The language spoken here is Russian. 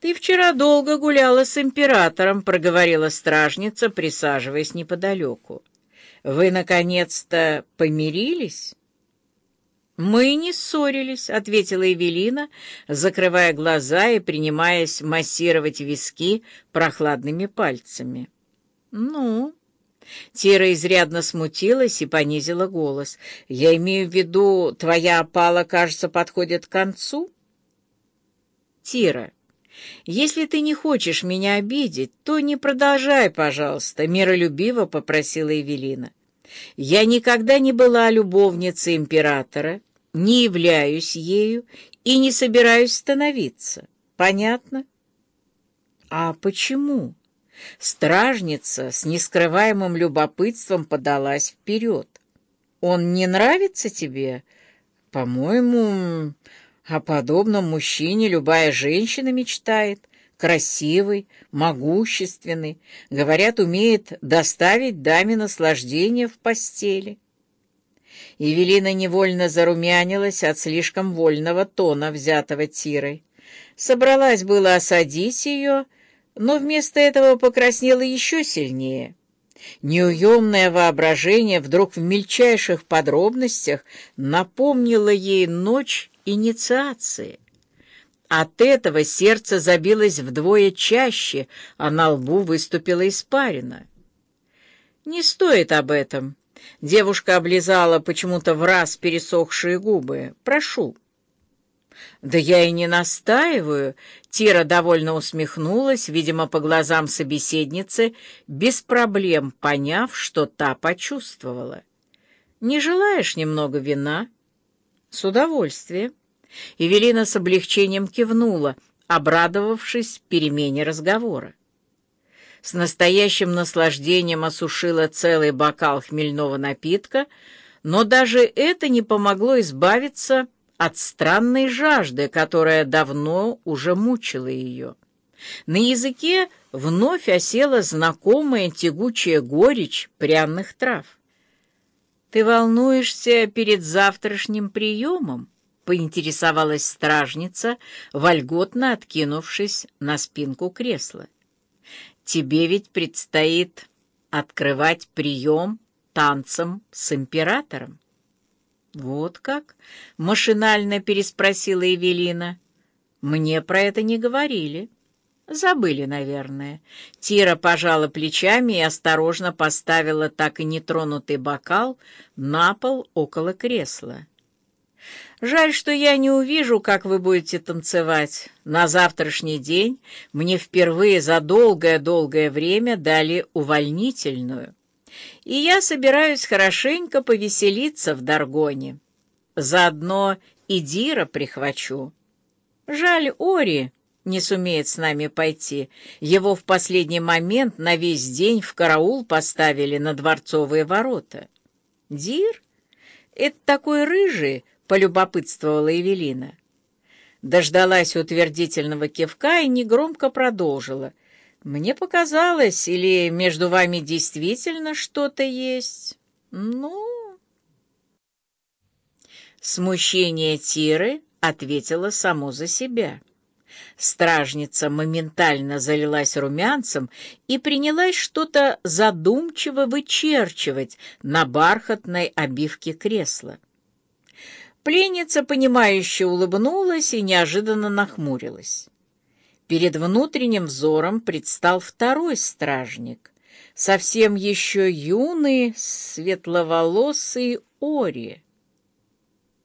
«Ты вчера долго гуляла с императором», — проговорила стражница, присаживаясь неподалеку. «Вы, наконец-то, помирились?» «Мы не ссорились», — ответила Эвелина, закрывая глаза и принимаясь массировать виски прохладными пальцами. «Ну?» Тира изрядно смутилась и понизила голос. «Я имею в виду, твоя опала, кажется, подходит к концу?» «Тира, если ты не хочешь меня обидеть, то не продолжай, пожалуйста», — миролюбиво попросила Эвелина. «Я никогда не была любовницей императора, не являюсь ею и не собираюсь становиться. Понятно? А почему? Стражница с нескрываемым любопытством подалась вперед. Он не нравится тебе? По-моему, о подобном мужчине любая женщина мечтает. Красивый, могущественный, говорят, умеет доставить даме наслаждение в постели. Евелина невольно зарумянилась от слишком вольного тона, взятого Тирой. Собралась было осадить ее, но вместо этого покраснела еще сильнее. Неуемное воображение вдруг в мельчайших подробностях напомнило ей ночь инициации. От этого сердце забилось вдвое чаще, а на лбу выступила испарина. «Не стоит об этом», Девушка облизала почему-то в раз пересохшие губы. «Прошу». «Да я и не настаиваю», — Тира довольно усмехнулась, видимо, по глазам собеседницы, без проблем поняв, что та почувствовала. «Не желаешь немного вина?» «С удовольствием». Эвелина с облегчением кивнула, обрадовавшись перемене разговора с настоящим наслаждением осушила целый бокал хмельного напитка, но даже это не помогло избавиться от странной жажды, которая давно уже мучила ее. На языке вновь осела знакомая тягучая горечь пряных трав. «Ты волнуешься перед завтрашним приемом?» — поинтересовалась стражница, вольготно откинувшись на спинку кресла. Тебе ведь предстоит открывать прием танцем с императором. Вот как? Машинально переспросила Эвелина. Мне про это не говорили. Забыли, наверное. Тира пожала плечами и осторожно поставила так и нетронутый бокал на пол около кресла. Жаль, что я не увижу, как вы будете танцевать. На завтрашний день мне впервые за долгое-долгое время дали увольнительную. И я собираюсь хорошенько повеселиться в Даргоне. Заодно и Дира прихвачу. Жаль, Ори не сумеет с нами пойти. Его в последний момент на весь день в караул поставили на дворцовые ворота. Дир? Это такой рыжий, полюбопытствовала Эвелина. Дождалась утвердительного кивка и негромко продолжила. «Мне показалось, или между вами действительно что-то есть? Ну...» Смущение Тиры ответило само за себя. Стражница моментально залилась румянцем и принялась что-то задумчиво вычерчивать на бархатной обивке кресла. Пленница, понимающе улыбнулась и неожиданно нахмурилась. Перед внутренним взором предстал второй стражник, совсем еще юный, светловолосый Ори.